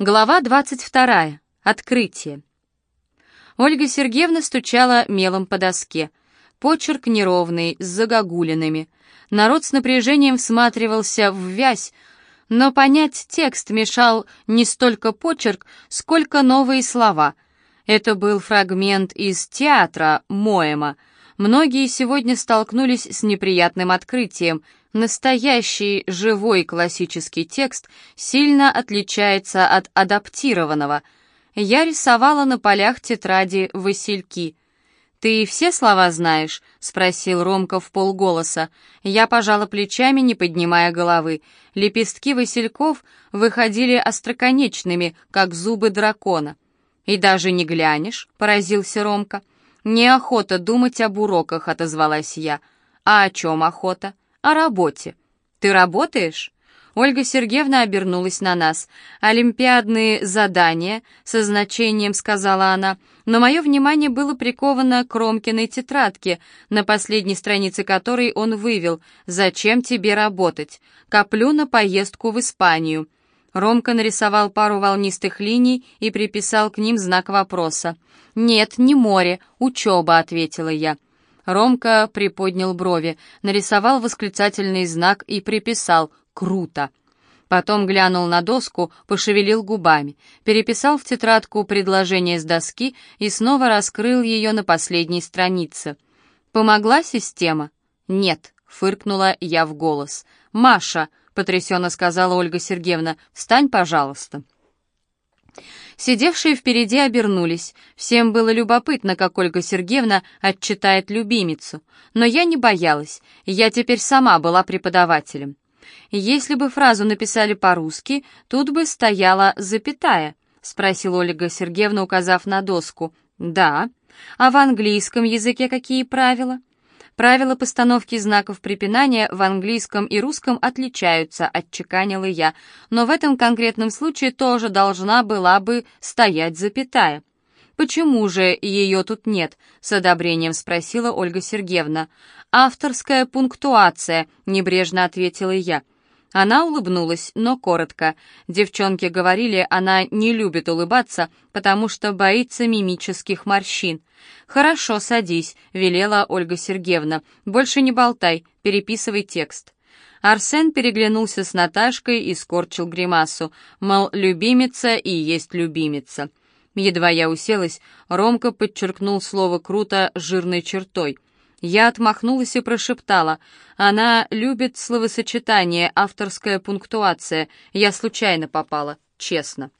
Глава 22. Открытие. Ольга Сергеевна стучала мелом по доске. Почерк неровный, с загогулинами. Народ с напряжением всматривался в вязь, но понять текст мешал не столько почерк, сколько новые слова. Это был фрагмент из театра Моэма. Многие сегодня столкнулись с неприятным открытием — Настоящий живой классический текст сильно отличается от адаптированного. Я рисовала на полях тетради васильки. «Ты все слова знаешь?» — спросил Ромка в полголоса. Я пожала плечами, не поднимая головы. Лепестки васильков выходили остроконечными, как зубы дракона. «И даже не глянешь?» — поразился Ромка. «Неохота думать об уроках», — отозвалась я. «А о чем охота?» «О работе. Ты работаешь?» Ольга Сергеевна обернулась на нас. «Олимпиадные задания», — со значением сказала она, но мое внимание было приковано к Ромкиной тетрадке, на последней странице которой он вывел «Зачем тебе работать? Коплю на поездку в Испанию». Ромка нарисовал пару волнистых линий и приписал к ним знак вопроса. «Нет, не море, учеба», — ответила я. Ромка приподнял брови, нарисовал восклицательный знак и приписал «Круто!». Потом глянул на доску, пошевелил губами, переписал в тетрадку предложение с доски и снова раскрыл ее на последней странице. «Помогла система?» «Нет», — фыркнула я в голос. «Маша», — потрясенно сказала Ольга Сергеевна, — «встань, пожалуйста». Сидевшие впереди обернулись. Всем было любопытно, как Ольга Сергеевна отчитает любимицу. Но я не боялась, я теперь сама была преподавателем. Если бы фразу написали по-русски, тут бы стояла запятая, спросила Ольга Сергеевна, указав на доску. Да. А в английском языке какие правила? Правила постановки знаков препинания в английском и русском отличаются, отчеканила я, но в этом конкретном случае тоже должна была бы стоять запятая. «Почему же ее тут нет?» — с одобрением спросила Ольга Сергеевна. «Авторская пунктуация», — небрежно ответила я. Она улыбнулась, но коротко. Девчонки говорили, она не любит улыбаться, потому что боится мимических морщин. «Хорошо, садись», — велела Ольга Сергеевна. «Больше не болтай, переписывай текст». Арсен переглянулся с Наташкой и скорчил гримасу, мол, любимица и есть любимица. Едва я уселась, Ромка подчеркнул слово «круто» жирной чертой. Я отмахнулась и прошептала. Она любит словосочетание, авторская пунктуация. Я случайно попала, честно.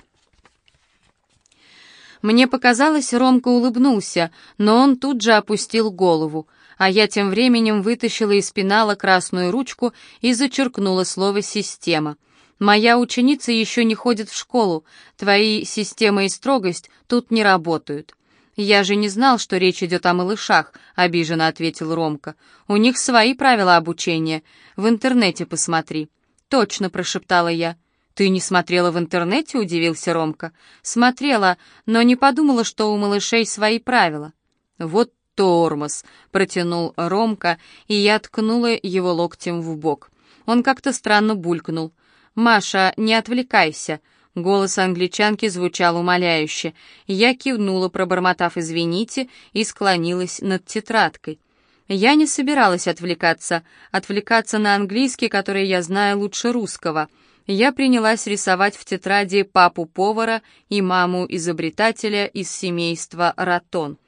Мне показалось, Ромка улыбнулся, но он тут же опустил голову, а я тем временем вытащила из пенала красную ручку и зачеркнула слово «система». «Моя ученица еще не ходит в школу. Твои система и строгость тут не работают». «Я же не знал, что речь идет о малышах», — обиженно ответил Ромка. «У них свои правила обучения. В интернете посмотри». «Точно», — прошептала я. «Ты не смотрела в интернете?» — удивился Ромка. «Смотрела, но не подумала, что у малышей свои правила». «Вот тормоз», — протянул Ромка, и я ткнула его локтем в бок. Он как-то странно булькнул. «Маша, не отвлекайся», Голос англичанки звучал умоляюще. Я кивнула, пробормотав «извините», и склонилась над тетрадкой. Я не собиралась отвлекаться, отвлекаться на английский, который я знаю лучше русского. Я принялась рисовать в тетради папу повара и маму изобретателя из семейства Ратон.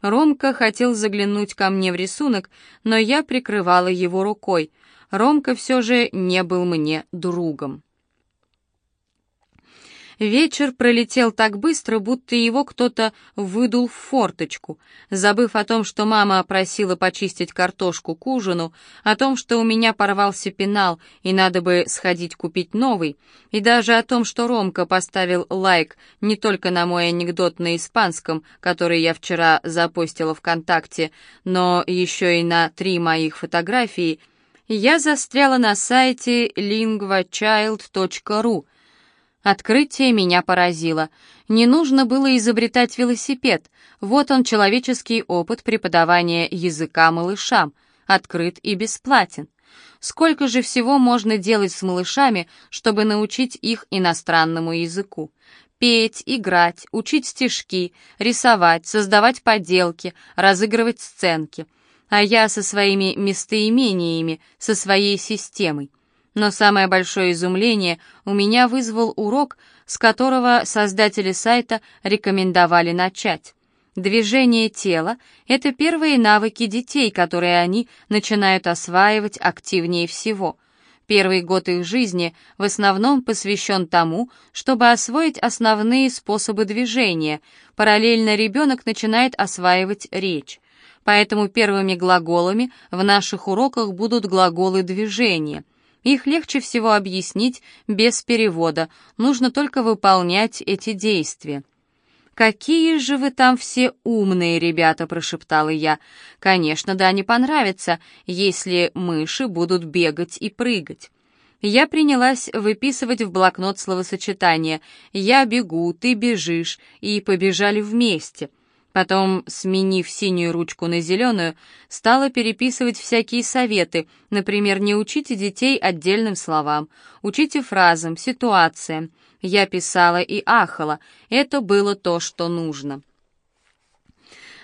Ромка хотел заглянуть ко мне в рисунок, но я прикрывала его рукой. Ромка все же не был мне другом. Вечер пролетел так быстро, будто его кто-то выдул в форточку. Забыв о том, что мама просила почистить картошку к ужину, о том, что у меня порвался пенал и надо бы сходить купить новый, и даже о том, что Ромка поставил лайк не только на мой анекдот на испанском, который я вчера запостила ВКонтакте, но еще и на три моих фотографии, я застряла на сайте linguachild.ru — Открытие меня поразило. Не нужно было изобретать велосипед. Вот он, человеческий опыт преподавания языка малышам. Открыт и бесплатен. Сколько же всего можно делать с малышами, чтобы научить их иностранному языку? Петь, играть, учить стишки, рисовать, создавать поделки, разыгрывать сценки. А я со своими местоимениями, со своей системой. Но самое большое изумление у меня вызвал урок, с которого создатели сайта рекомендовали начать. Движение тела — это первые навыки детей, которые они начинают осваивать активнее всего. Первый год их жизни в основном посвящен тому, чтобы освоить основные способы движения. Параллельно ребенок начинает осваивать речь. Поэтому первыми глаголами в наших уроках будут глаголы движения. Их легче всего объяснить без перевода, нужно только выполнять эти действия. «Какие же вы там все умные, ребята!» — прошептала я. «Конечно, да, не понравится, если мыши будут бегать и прыгать». Я принялась выписывать в блокнот словосочетание «я бегу», «ты бежишь» и побежали вместе. Потом, сменив синюю ручку на зеленую, стала переписывать всякие советы, например, не учите детей отдельным словам, учите фразам, ситуациям. Я писала и ахала. Это было то, что нужно.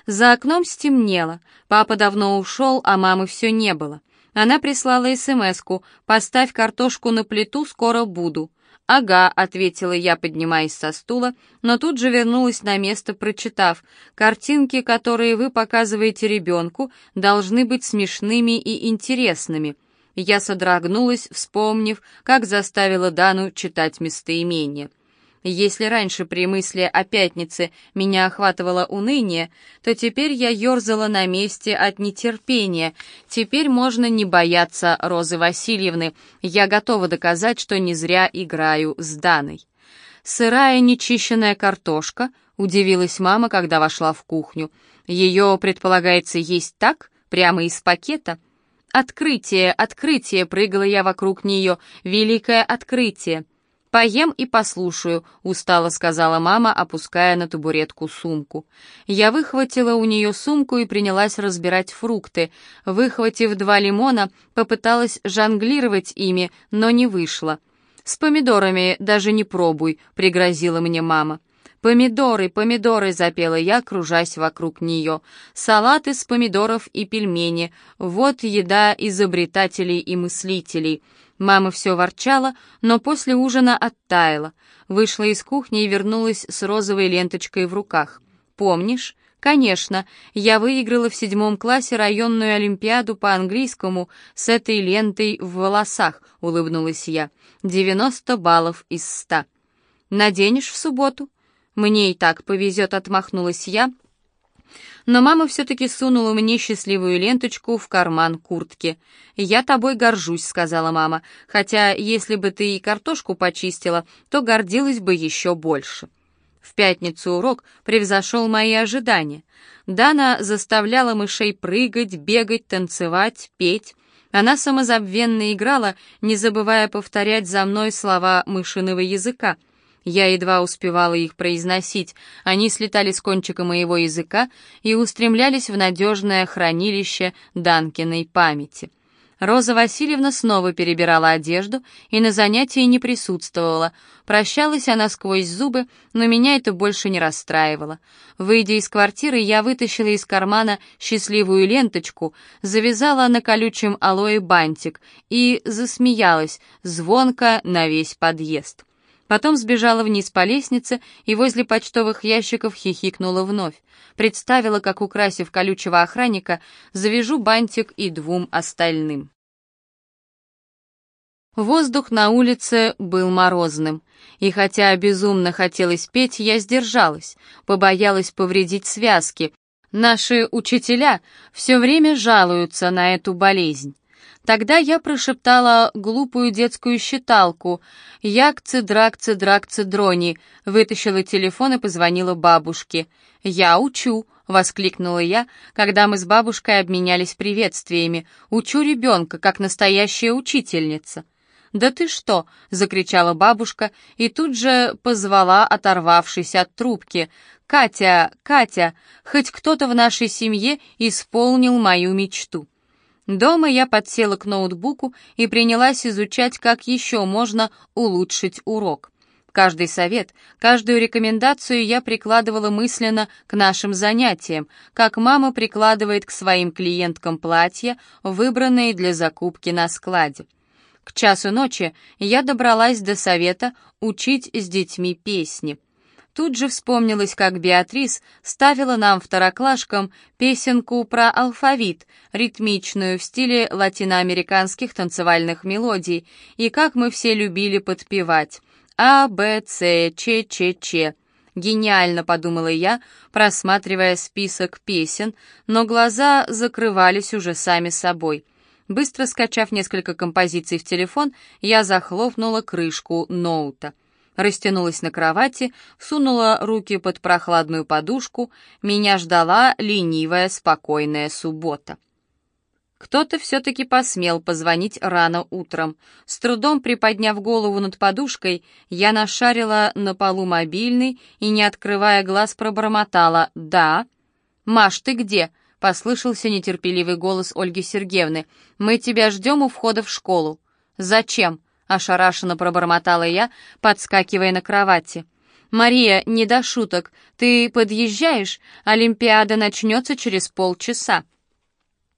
За окном стемнело. Папа давно ушел, а мамы все не было. Она прислала СМС-ку «Поставь картошку на плиту, скоро буду». «Ага», — ответила я, поднимаясь со стула, но тут же вернулась на место, прочитав. «Картинки, которые вы показываете ребенку, должны быть смешными и интересными. Я содрогнулась, вспомнив, как заставила Дану читать местоимение. Если раньше при мысли о пятнице меня охватывало уныние, то теперь я ерзала на месте от нетерпения. Теперь можно не бояться Розы Васильевны. Я готова доказать, что не зря играю с Даной. Сырая нечищенная картошка, удивилась мама, когда вошла в кухню. Ее предполагается есть так, прямо из пакета — «Открытие, открытие!» — прыгала я вокруг нее. «Великое открытие!» «Поем и послушаю», — устало сказала мама, опуская на табуретку сумку. Я выхватила у нее сумку и принялась разбирать фрукты. Выхватив два лимона, попыталась жонглировать ими, но не вышло. «С помидорами даже не пробуй», — пригрозила мне мама. «Помидоры, помидоры!» — запела я, кружась вокруг нее. «Салат из помидоров и пельмени. Вот еда изобретателей и мыслителей». Мама все ворчала, но после ужина оттаяла. Вышла из кухни и вернулась с розовой ленточкой в руках. «Помнишь?» «Конечно, я выиграла в седьмом классе районную олимпиаду по английскому с этой лентой в волосах», — улыбнулась я. «Девяносто баллов из ста». «Наденешь в субботу?» «Мне и так повезет», — отмахнулась я, но мама все-таки сунула мне счастливую ленточку в карман куртки. «Я тобой горжусь», — сказала мама, «хотя если бы ты и картошку почистила, то гордилась бы еще больше». В пятницу урок превзошел мои ожидания. Дана заставляла мышей прыгать, бегать, танцевать, петь. Она самозабвенно играла, не забывая повторять за мной слова мышиного языка — я едва успевала их произносить, они слетали с кончика моего языка и устремлялись в надежное хранилище Данкиной памяти. Роза Васильевна снова перебирала одежду и на занятии не присутствовала. Прощалась она сквозь зубы, но меня это больше не расстраивало. Выйдя из квартиры, я вытащила из кармана счастливую ленточку, завязала на колючем алоэ бантик и засмеялась, звонко на весь подъезд. Потом сбежала вниз по лестнице и возле почтовых ящиков хихикнула вновь. Представила, как, украсив колючего охранника, завяжу бантик и двум остальным. Воздух на улице был морозным, и хотя безумно хотелось петь, я сдержалась, побоялась повредить связки. Наши учителя все время жалуются на эту болезнь. Тогда я прошептала глупую детскую считалку «Як драк драк дрони», вытащила телефон и позвонила бабушке. «Я учу», — воскликнула я, когда мы с бабушкой обменялись приветствиями. «Учу ребенка, как настоящая учительница». «Да ты что!» — закричала бабушка и тут же позвала, оторвавшись от трубки. «Катя, Катя, хоть кто-то в нашей семье исполнил мою мечту». Дома я подсела к ноутбуку и принялась изучать, как еще можно улучшить урок. Каждый совет, каждую рекомендацию я прикладывала мысленно к нашим занятиям, как мама прикладывает к своим клиенткам платья, выбранные для закупки на складе. К часу ночи я добралась до совета учить с детьми песни. Тут же вспомнилось, как Беатрис ставила нам второклашкам песенку про алфавит, ритмичную в стиле латиноамериканских танцевальных мелодий, и как мы все любили подпевать. А, Б, С, Ч, Ч, Ч. Гениально, подумала я, просматривая список песен, но глаза закрывались уже сами собой. Быстро скачав несколько композиций в телефон, я захлопнула крышку ноута растянулась на кровати, сунула руки под прохладную подушку, меня ждала ленивая, спокойная суббота. Кто-то все-таки посмел позвонить рано утром. С трудом приподняв голову над подушкой, я нашарила на полу мобильный и, не открывая глаз, пробормотала «Да». «Маш, ты где?» — послышался нетерпеливый голос Ольги Сергеевны. «Мы тебя ждем у входа в школу». «Зачем?» — ошарашенно пробормотала я, подскакивая на кровати. «Мария, не до шуток. Ты подъезжаешь? Олимпиада начнется через полчаса.